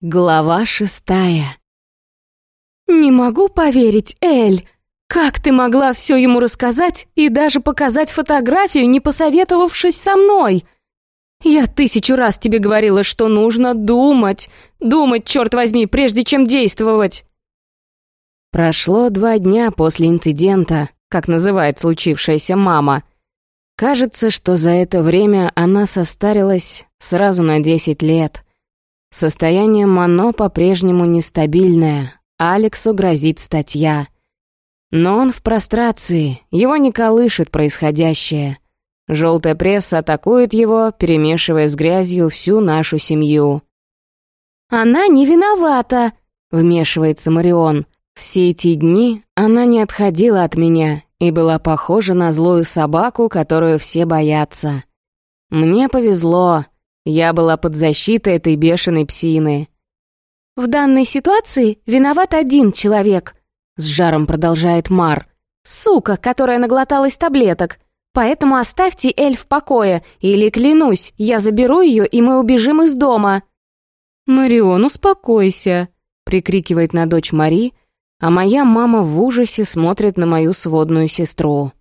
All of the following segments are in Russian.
Глава шестая. «Не могу поверить, Эль! Как ты могла все ему рассказать и даже показать фотографию, не посоветовавшись со мной? Я тысячу раз тебе говорила, что нужно думать, думать, черт возьми, прежде чем действовать!» Прошло два дня после инцидента, как называет случившаяся мама. Кажется, что за это время она состарилась сразу на десять лет — Состояние Мано по-прежнему нестабильное. Алексу грозит статья. Но он в прострации, его не колышет происходящее. Желтая пресса атакует его, перемешивая с грязью всю нашу семью. «Она не виновата», — вмешивается Марион. «Все эти дни она не отходила от меня и была похожа на злую собаку, которую все боятся. Мне повезло, я была под защитой этой бешеной псины. «В данной ситуации виноват один человек», — с жаром продолжает Мар. «Сука, которая наглоталась таблеток. Поэтому оставьте Эль в покое, или, клянусь, я заберу ее, и мы убежим из дома». «Марион, успокойся», — прикрикивает на дочь Мари, а моя мама в ужасе смотрит на мою сводную сестру.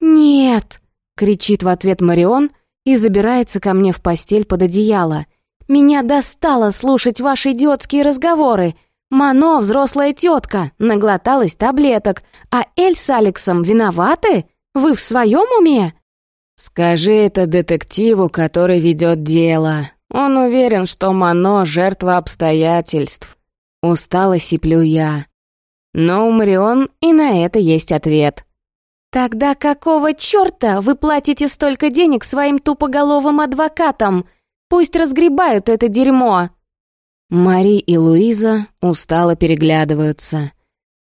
«Нет!» — кричит в ответ Марион, и забирается ко мне в постель под одеяло. «Меня достало слушать ваши идиотские разговоры. Мано, взрослая тетка, наглоталась таблеток, а Эль с Алексом виноваты? Вы в своем уме?» «Скажи это детективу, который ведет дело. Он уверен, что Мано — жертва обстоятельств». Устало сиплю я. Но у Марион и на это есть ответ. «Тогда какого чёрта вы платите столько денег своим тупоголовым адвокатам? Пусть разгребают это дерьмо!» Мари и Луиза устало переглядываются.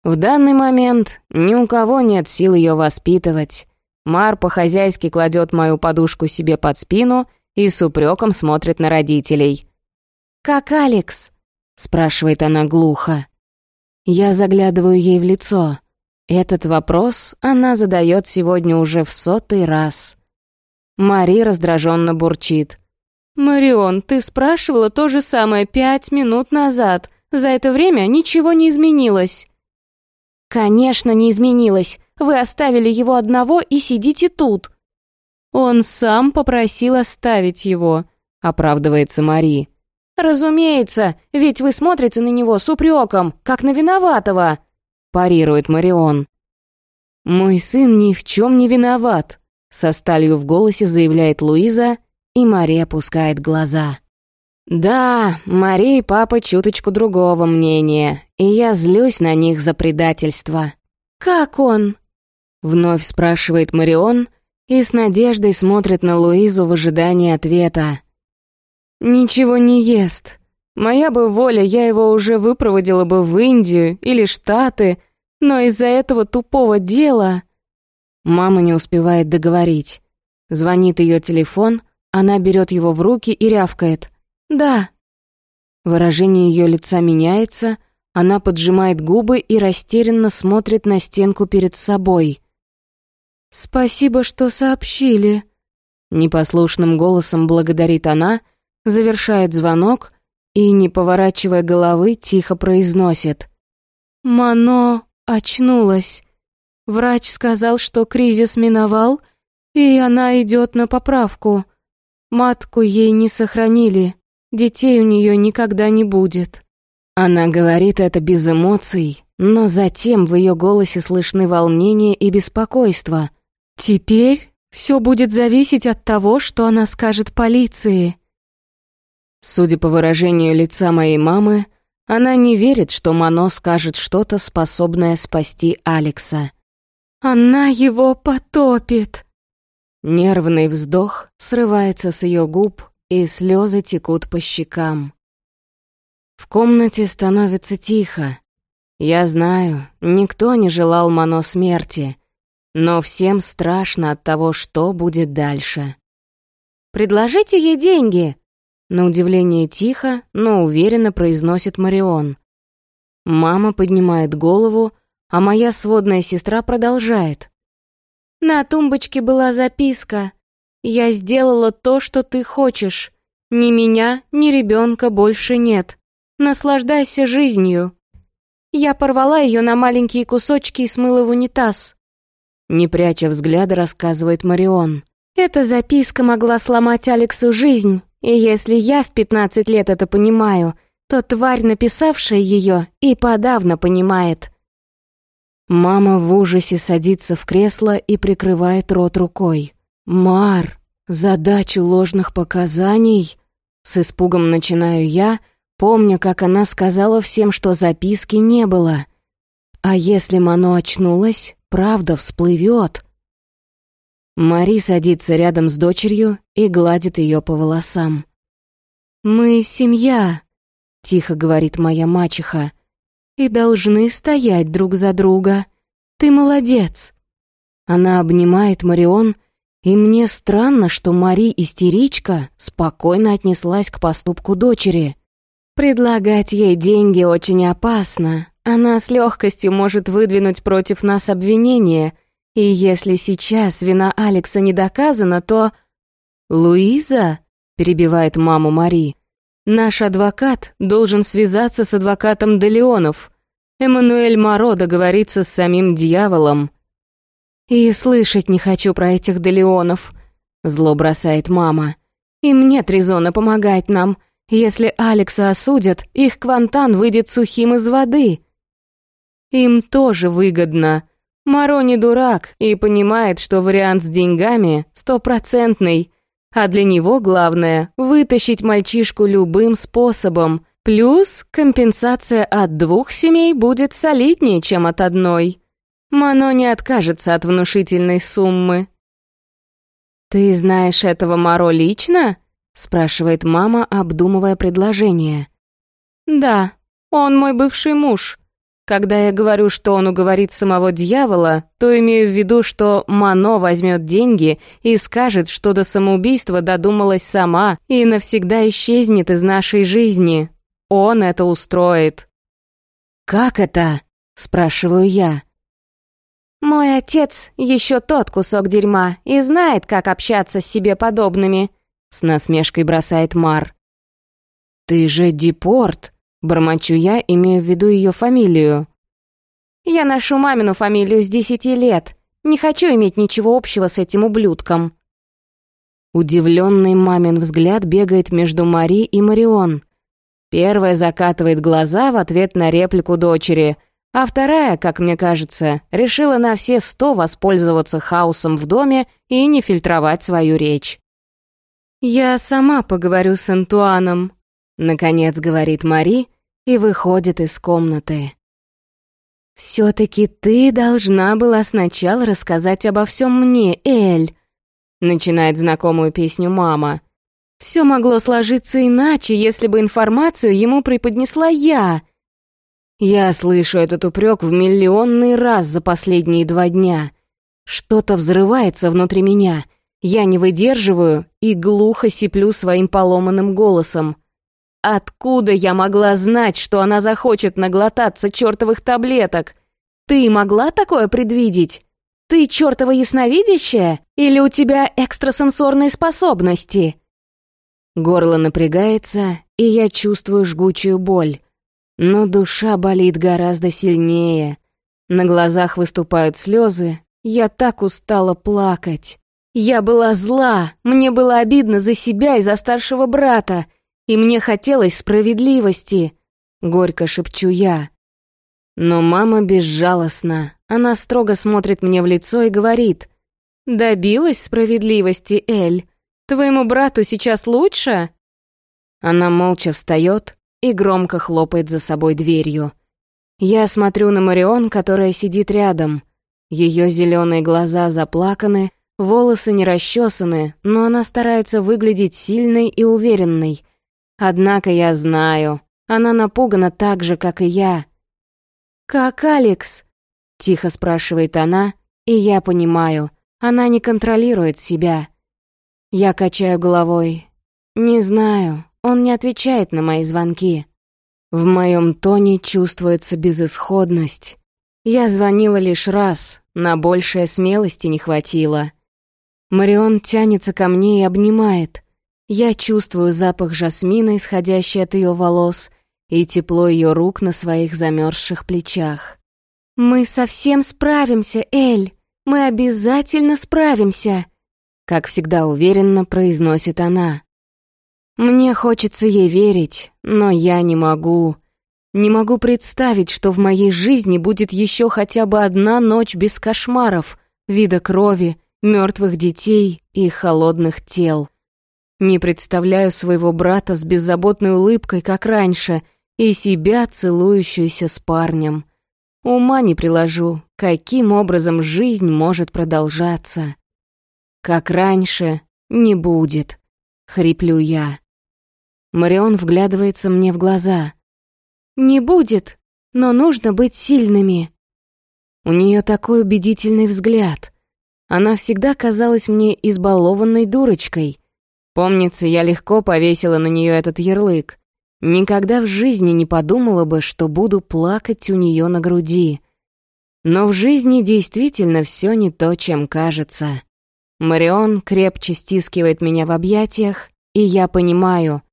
В данный момент ни у кого нет сил ее воспитывать. Мар по-хозяйски кладет мою подушку себе под спину и с упреком смотрит на родителей. «Как Алекс?» — спрашивает она глухо. Я заглядываю ей в лицо — этот вопрос она задает сегодня уже в сотый раз. Мари раздраженно бурчит. «Марион, ты спрашивала то же самое пять минут назад. За это время ничего не изменилось». «Конечно, не изменилось. Вы оставили его одного и сидите тут». «Он сам попросил оставить его», — оправдывается Мари. «Разумеется, ведь вы смотрите на него с упреком, как на виноватого», парирует Марион. «Мой сын ни в чем не виноват», — со сталью в голосе заявляет Луиза, и Мария опускает глаза. «Да, Мария и папа чуточку другого мнения, и я злюсь на них за предательство». «Как он?» — вновь спрашивает Марион и с надеждой смотрит на Луизу в ожидании ответа. «Ничего не ест. Моя бы воля, я его уже выпроводила бы в Индию или Штаты, но из-за этого тупого дела... Мама не успевает договорить. Звонит ее телефон, она берет его в руки и рявкает. «Да». Выражение ее лица меняется, она поджимает губы и растерянно смотрит на стенку перед собой. «Спасибо, что сообщили», — непослушным голосом благодарит она, завершает звонок и, не поворачивая головы, тихо произносит. «Мано очнулась. Врач сказал, что кризис миновал, и она идет на поправку. Матку ей не сохранили, детей у нее никогда не будет». Она говорит это без эмоций, но затем в ее голосе слышны волнение и беспокойство. «Теперь все будет зависеть от того, что она скажет полиции», Судя по выражению лица моей мамы, она не верит, что Мано скажет что-то, способное спасти Алекса. «Она его потопит!» Нервный вздох срывается с ее губ, и слезы текут по щекам. В комнате становится тихо. Я знаю, никто не желал Мано смерти, но всем страшно от того, что будет дальше. «Предложите ей деньги!» На удивление тихо, но уверенно произносит Марион. Мама поднимает голову, а моя сводная сестра продолжает. «На тумбочке была записка. Я сделала то, что ты хочешь. Ни меня, ни ребенка больше нет. Наслаждайся жизнью. Я порвала ее на маленькие кусочки и смыла в унитаз. Не пряча взгляда, рассказывает Марион. Эта записка могла сломать Алексу жизнь, и если я в 15 лет это понимаю, то тварь, написавшая ее, и подавно понимает. Мама в ужасе садится в кресло и прикрывает рот рукой. «Мар, задачу ложных показаний?» С испугом начинаю я, помня, как она сказала всем, что записки не было. А если Мано очнулась, правда всплывет. Мари садится рядом с дочерью и гладит ее по волосам. «Мы семья», — тихо говорит моя мачеха, «и должны стоять друг за друга. Ты молодец». Она обнимает Марион, и мне странно, что Мари истеричка спокойно отнеслась к поступку дочери. Предлагать ей деньги очень опасно. Она с легкостью может выдвинуть против нас обвинение, и если сейчас вина Алекса не доказана, то... «Луиза?» — перебивает маму Мари. «Наш адвокат должен связаться с адвокатом Делеонов. Эммануэль Моро договорится с самим дьяволом». «И слышать не хочу про этих Делеонов», — зло бросает мама. «Им нет резона помогать нам. Если Алекса осудят, их квантан выйдет сухим из воды». «Им тоже выгодно», Маро не дурак и понимает, что вариант с деньгами стопроцентный, а для него главное — вытащить мальчишку любым способом, плюс компенсация от двух семей будет солиднее, чем от одной. Мано не откажется от внушительной суммы. «Ты знаешь этого Маро лично?» — спрашивает мама, обдумывая предложение. «Да, он мой бывший муж. Когда я говорю, что он уговорит самого дьявола, то имею в виду, что Мано возьмет деньги и скажет, что до самоубийства додумалась сама и навсегда исчезнет из нашей жизни. Он это устроит. «Как это?» – спрашиваю я. «Мой отец еще тот кусок дерьма и знает, как общаться с себе подобными», — с насмешкой бросает Мар. «Ты же депорт», Бормочу я, имея в виду ее фамилию. «Я ношу мамину фамилию с десяти лет. Не хочу иметь ничего общего с этим ублюдком». Удивленный мамин взгляд бегает между Мари и Марион. Первая закатывает глаза в ответ на реплику дочери, а вторая, как мне кажется, решила на все сто воспользоваться хаосом в доме и не фильтровать свою речь. «Я сама поговорю с Антуаном», Наконец говорит Мари и выходит из комнаты. «Все-таки ты должна была сначала рассказать обо всем мне, Эль», начинает знакомую песню мама. «Все могло сложиться иначе, если бы информацию ему преподнесла я». Я слышу этот упрек в миллионный раз за последние два дня. Что-то взрывается внутри меня. Я не выдерживаю и глухо сиплю своим поломанным голосом. Откуда я могла знать, что она захочет наглотаться чертовых таблеток? Ты могла такое предвидеть? Ты чертова ясновидящая? Или у тебя экстрасенсорные способности? Горло напрягается, и я чувствую жгучую боль. Но душа болит гораздо сильнее. На глазах выступают слезы. Я так устала плакать. Я была зла, мне было обидно за себя и за старшего брата и мне хотелось справедливости», — горько шепчу я. Но мама безжалостна. Она строго смотрит мне в лицо и говорит, «Добилась справедливости, Эль? Твоему брату сейчас лучше?» Она молча встает и громко хлопает за собой дверью. Я смотрю на Марион, которая сидит рядом. Ее зеленые глаза заплаканы, волосы не расчесаны, но она старается выглядеть сильной и уверенной. Однако я знаю, она напугана так же, как и я. «Как Алекс?» — тихо спрашивает она, и я понимаю, она не контролирует себя. Я качаю головой. «Не знаю, он не отвечает на мои звонки». В моем тоне чувствуется безысходность. Я звонила лишь раз, на большее смелости не хватило. Марион тянется ко мне и обнимает. Я чувствую запах жасмина, исходящий от ее волос, и тепло ее рук на своих замерзших плечах. «Мы совсем справимся, Эль! Мы обязательно справимся!» Как всегда уверенно произносит она. Мне хочется ей верить, но я не могу. Не могу представить, что в моей жизни будет еще хотя бы одна ночь без кошмаров, вида крови, мертвых детей и холодных тел. Не представляю своего брата с беззаботной улыбкой, как раньше, и себя, целующуюся с парнем. Ума не приложу, каким образом жизнь может продолжаться. Как раньше, не будет, хриплю я. Марион вглядывается мне в глаза. «Не будет, но нужно быть сильными». У нее такой убедительный взгляд. Она всегда казалась мне избалованной дурочкой. Помнится, я легко повесила на нее этот ярлык. Никогда в жизни не подумала бы, что буду плакать у нее на груди. Но в жизни действительно все не то, чем кажется. Марион крепче стискивает меня в объятиях, и я понимаю,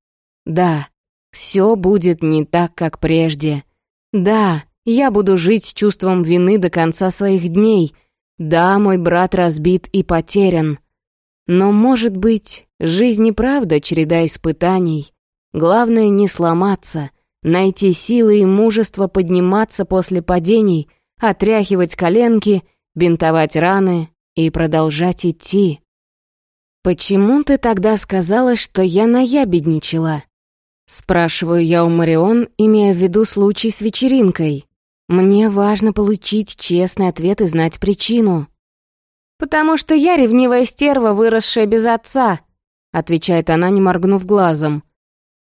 да, все будет не так, как прежде. Да, я буду жить с чувством вины до конца своих дней. Да, мой брат разбит и потерян. Но, может быть, жизнь и правда череда испытаний. Главное не сломаться, найти силы и мужество подниматься после падений, отряхивать коленки, бинтовать раны и продолжать идти. «Почему ты тогда сказала, что я наябедничала?» Спрашиваю я у Марион, имея в виду случай с вечеринкой. Мне важно получить честный ответ и знать причину. «Потому что я ревнивая стерва, выросшая без отца», отвечает она, не моргнув глазом.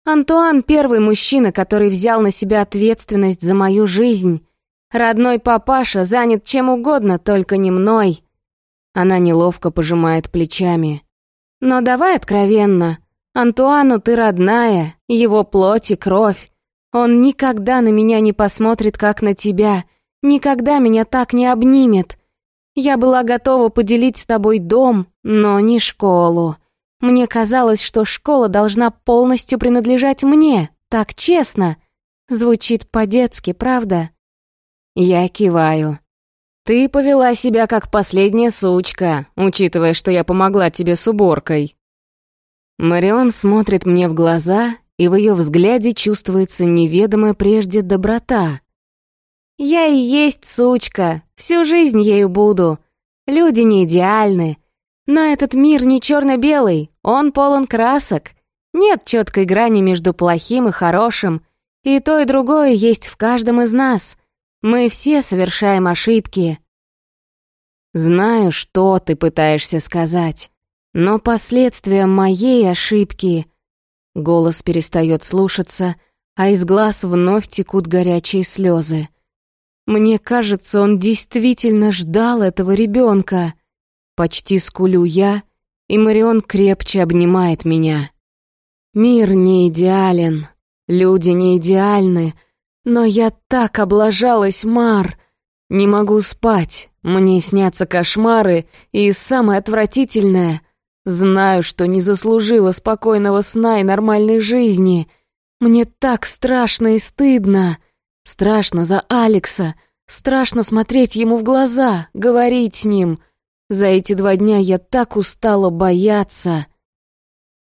«Антуан — первый мужчина, который взял на себя ответственность за мою жизнь. Родной папаша занят чем угодно, только не мной». Она неловко пожимает плечами. «Но давай откровенно. Антуану ты родная, его плоть и кровь. Он никогда на меня не посмотрит, как на тебя, никогда меня так не обнимет. Я была готова поделить с тобой дом, но не школу. Мне казалось, что школа должна полностью принадлежать мне, так честно. Звучит по-детски, правда? Я киваю. Ты повела себя как последняя сучка, учитывая, что я помогла тебе с уборкой. Марион смотрит мне в глаза, и в ее взгляде чувствуется неведомая прежде доброта. «Я и есть сучка, всю жизнь ею буду. Люди не идеальны, но этот мир не черно-белый, он полон красок. Нет четкой грани между плохим и хорошим, и то и другое есть в каждом из нас. Мы все совершаем ошибки». «Знаю, что ты пытаешься сказать. Но последствия моей ошибки... Голос перестает слушаться, а из глаз вновь текут горячие слезы. Мне кажется, он действительно ждал этого ребенка. Почти скулю я, и Марион крепче обнимает меня. Мир не идеален, люди не идеальны, но я так облажалась, Мар. Не могу спать, мне снятся кошмары, и самое отвратительное — Знаю, что не заслужила спокойного сна и нормальной жизни. Мне так страшно и стыдно. Страшно за Алекса. Страшно смотреть ему в глаза, говорить с ним. За эти два дня я так устала бояться.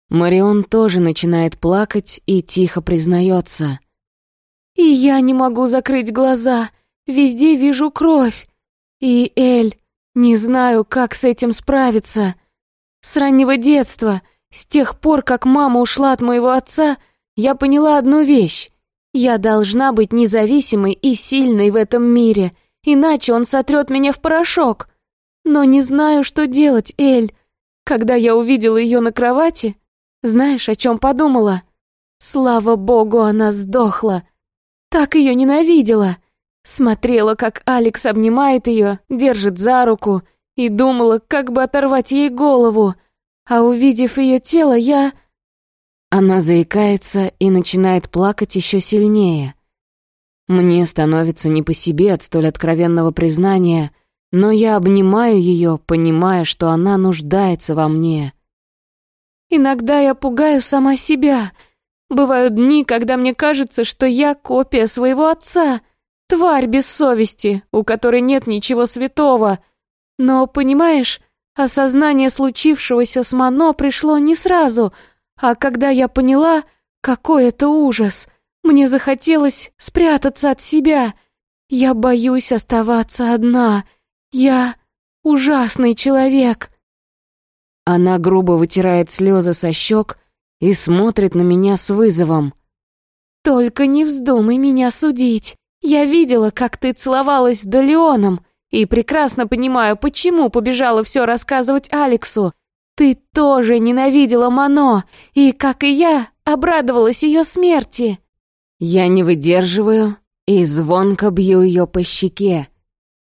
Марион тоже начинает плакать и тихо признается. «И я не могу закрыть глаза. Везде вижу кровь. И Эль, не знаю, как с этим справиться». С раннего детства, с тех пор, как мама ушла от моего отца, я поняла одну вещь. Я должна быть независимой и сильной в этом мире, иначе он сотрет меня в порошок. Но не знаю, что делать, Эль. Когда я увидела ее на кровати, знаешь, о чем подумала? Слава богу, она сдохла. Так ее ненавидела. Смотрела, как Алекс обнимает ее, держит за руку — и думала, как бы оторвать ей голову. А увидев ее тело, я... Она заикается и начинает плакать еще сильнее. Мне становится не по себе от столь откровенного признания, но я обнимаю ее, понимая, что она нуждается во мне. Иногда я пугаю сама себя. Бывают дни, когда мне кажется, что я копия своего отца, тварь без совести, у которой нет ничего святого. Но, понимаешь, осознание случившегося с Мано пришло не сразу, а когда я поняла, какой это ужас, мне захотелось спрятаться от себя. Я боюсь оставаться одна. Я ужасный человек. Она грубо вытирает слезы со щек и смотрит на меня с вызовом. «Только не вздумай меня судить. Я видела, как ты целовалась с Далеоном, и прекрасно понимаю, почему побежала все рассказывать Алексу. Ты тоже ненавидела Мано, и, как и я, обрадовалась ее смерти». Я не выдерживаю и звонко бью ее по щеке.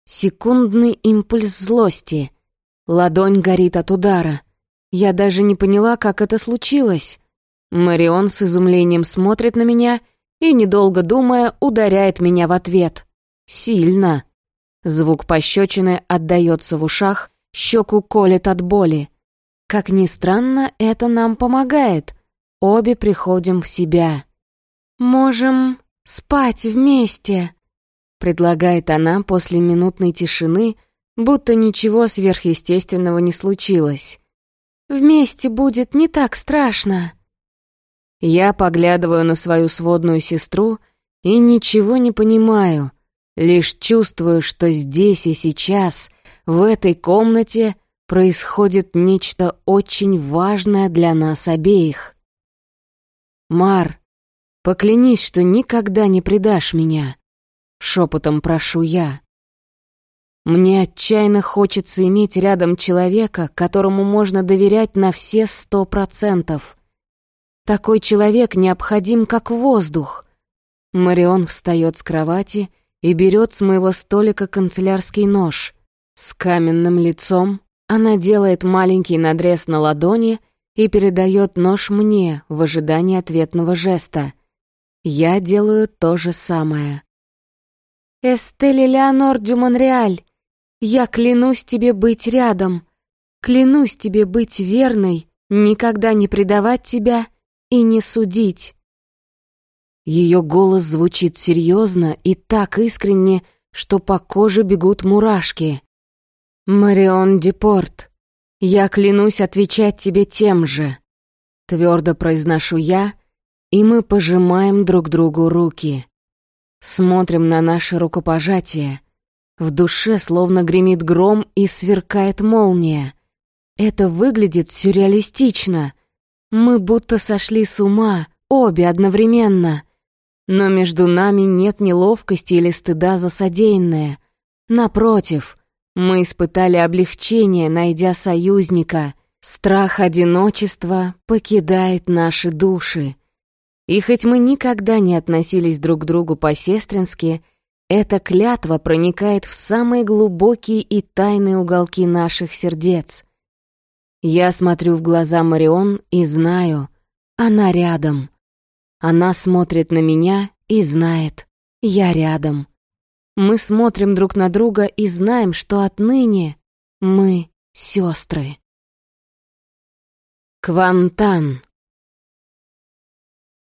Секундный импульс злости. Ладонь горит от удара. Я даже не поняла, как это случилось. Марион с изумлением смотрит на меня и, недолго думая, ударяет меня в ответ. Сильно. Звук пощечины отдаётся в ушах, щеку колет от боли. Как ни странно, это нам помогает. Обе приходим в себя. «Можем спать вместе», — предлагает она после минутной тишины, будто ничего сверхъестественного не случилось. Вместе будет не так страшно». Я поглядываю на свою сводную сестру и ничего не понимаю, лишь чувствую, что здесь и сейчас, в этой комнате, происходит нечто очень важное для нас обеих. «Мар, поклянись, что никогда не предашь меня», — шепотом прошу я. Мне отчаянно хочется иметь рядом человека, которому можно доверять на все сто процентов. Такой человек необходим, как воздух. Марион встает с кровати и берет с моего столика канцелярский нож. С каменным лицом она делает маленький надрез на ладони и передает нож мне в ожидании ответного жеста. Я делаю то же самое. «Эстель Леонор дю Монреаль, я клянусь тебе быть рядом, клянусь тебе быть верной, никогда не предавать тебя и не судить. Ее голос звучит серьезно и так искренне, что по коже бегут мурашки. «Марион Депорт, я клянусь отвечать тебе тем же», — твердо произношу я, и мы пожимаем друг другу руки. Смотрим на наше рукопожатие — в душе словно гремит гром и сверкает молния. Это выглядит сюрреалистично. Мы будто сошли с ума, обе одновременно. Но между нами нет неловкости или стыда за содеянное. Напротив, мы испытали облегчение, найдя союзника. Страх одиночества покидает наши души. И хоть мы никогда не относились друг к другу по-сестрински, эта клятва проникает в самые глубокие и тайные уголки наших сердец. Я смотрю в глаза Марион и знаю, она рядом. Она смотрит на меня и знает, я рядом. Мы смотрим друг на друга и знаем, что отныне мы сестры. Квантан.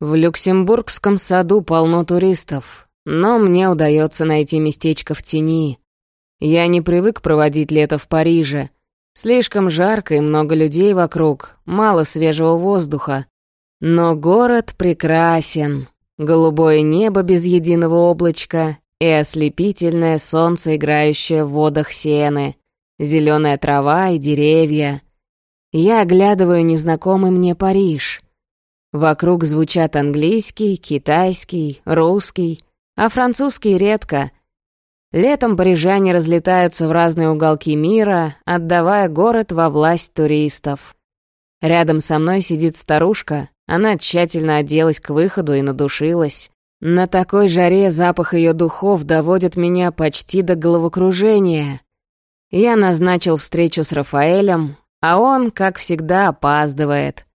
В Люксембургском саду полно туристов, но мне удается найти местечко в тени. Я не привык проводить лето в Париже. Слишком жарко и много людей вокруг, мало свежего воздуха. Но город прекрасен. Голубое небо без единого облачка и ослепительное солнце, играющее в водах сены, зеленая трава и деревья. Я оглядываю незнакомый мне Париж. Вокруг звучат английский, китайский, русский, а французский редко. Летом парижане разлетаются в разные уголки мира, отдавая город во власть туристов. Рядом со мной сидит старушка, она тщательно оделась к выходу и надушилась. На такой жаре запах ее духов доводит меня почти до головокружения. Я назначил встречу с Рафаэлем, а он, как всегда, опаздывает.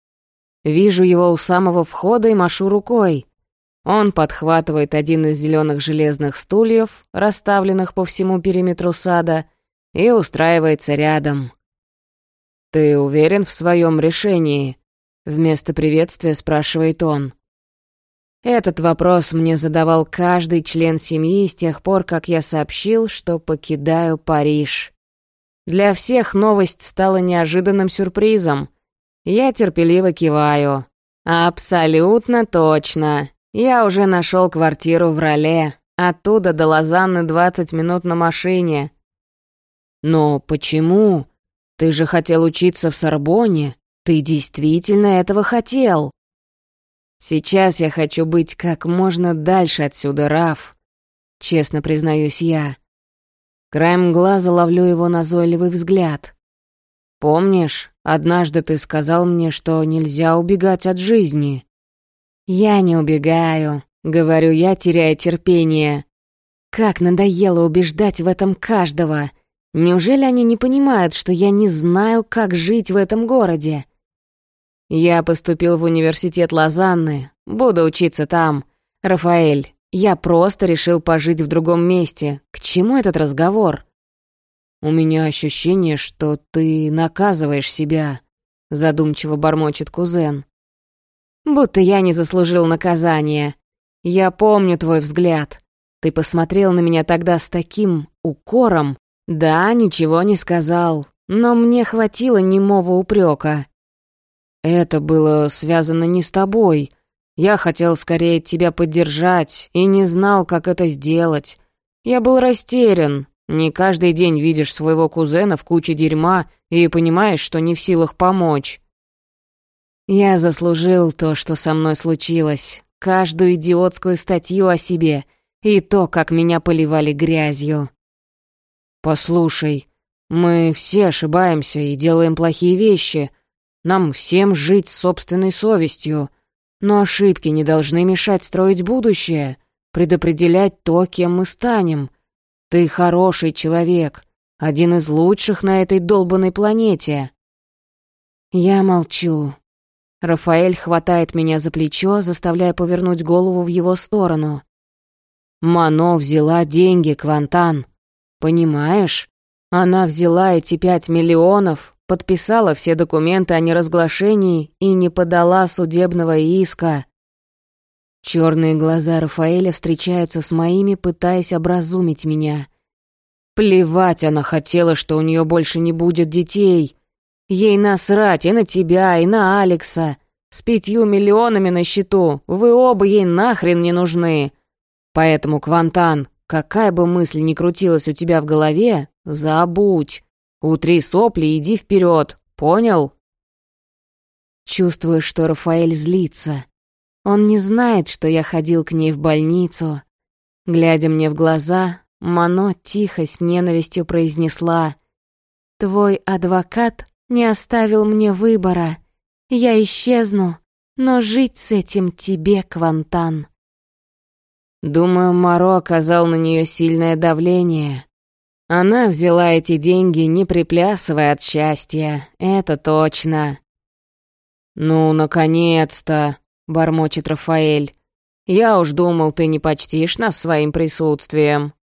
Вижу его у самого входа и машу рукой. Он подхватывает один из зеленых железных стульев, расставленных по всему периметру сада, и устраивается рядом. «Ты уверен в своем решении?» Вместо приветствия спрашивает он. Этот вопрос мне задавал каждый член семьи с тех пор, как я сообщил, что покидаю Париж. Для всех новость стала неожиданным сюрпризом. Я терпеливо киваю. Абсолютно точно. Я уже нашел квартиру в Роле. Оттуда до Лозанны 20 минут на машине. Но почему? Ты же хотел учиться в Сорбоне. Ты действительно этого хотел. Сейчас я хочу быть как можно дальше отсюда, Раф. Честно признаюсь я. Краем глаза ловлю его назойливый взгляд. Помнишь, однажды ты сказал мне, что нельзя убегать от жизни? Я не убегаю, говорю я, теряя терпение. Как надоело убеждать в этом каждого. Неужели они не понимают, что я не знаю, как жить в этом городе? Я поступил в университет Лозанны, буду учиться там. Рафаэль, я просто решил пожить в другом месте. К чему этот разговор? У меня ощущение, что ты наказываешь себя, задумчиво бормочет кузен. Будто я не заслужил наказания. Я помню твой взгляд. Ты посмотрел на меня тогда с таким укором. Да, ничего не сказал, но мне хватило немого упрека. «Это было связано не с тобой. Я хотел скорее тебя поддержать и не знал, как это сделать. Я был растерян. Не каждый день видишь своего кузена в куче дерьма и понимаешь, что не в силах помочь». Я заслужил то, что со мной случилось. Каждую идиотскую статью о себе и то, как меня поливали грязью. «Послушай, мы все ошибаемся и делаем плохие вещи», нам всем жить с собственной совестью. Но ошибки не должны мешать строить будущее, предопределять то, кем мы станем. Ты хороший человек, один из лучших на этой долбанной планете. Я молчу. Рафаэль хватает меня за плечо, заставляя повернуть голову в его сторону. Мано взяла деньги, Квантан. Понимаешь? Она взяла эти пять миллионов, подписала все документы о неразглашении и не подала судебного иска. Черные глаза Рафаэля встречаются с моими, пытаясь образумить меня. Плевать она хотела, что у нее больше не будет детей. Ей насрать и на тебя, и на Алекса. С пятью миллионами на счету вы оба ей нахрен не нужны. Поэтому, Квантан, какая бы мысль ни крутилась у тебя в голове, забудь. Утри сопли иди вперед, понял? Чувствую, что Рафаэль злится. Он не знает, что я ходил к ней в больницу. Глядя мне в глаза, Мано тихо с ненавистью произнесла «Твой адвокат не оставил мне выбора. Я исчезну, но жить с этим тебе, Квантан». Думаю, Маро оказал на нее сильное давление. Она взяла эти деньги, не приплясывая от счастья, это точно. «Ну, наконец-то!» — бормочет Рафаэль. «Я уж думал, ты не почтишь нас своим присутствием».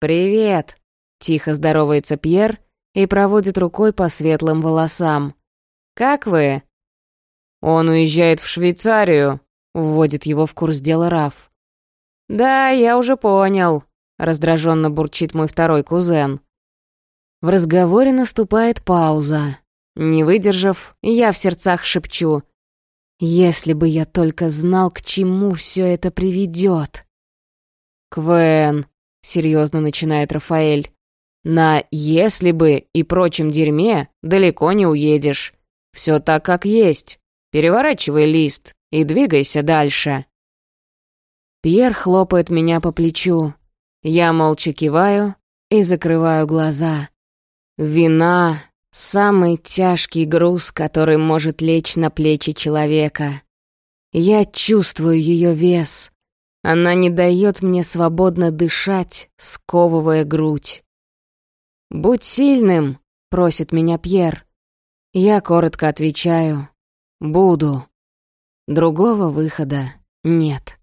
«Привет!» — тихо здоровается Пьер и проводит рукой по светлым волосам. «Как вы?» «Он уезжает в Швейцарию», — вводит его в курс дела Раф. «Да, я уже понял», раздраженно бурчит мой второй кузен. В разговоре наступает пауза. Не выдержав, я в сердцах шепчу. «Если бы я только знал, к чему все это приведет!» «Квен», — серьезно начинает Рафаэль, «на «если бы» и прочем дерьме далеко не уедешь. Все так, как есть. Переворачивай лист и двигайся дальше». Пьер хлопает меня по плечу, я молча киваю и закрываю глаза. Вина — самый тяжкий груз, который может лечь на плечи человека. Я чувствую ее вес. Она не дает мне свободно дышать, сковывая грудь. «Будь сильным», — просит меня Пьер. Я коротко отвечаю. «Буду». Другого выхода нет.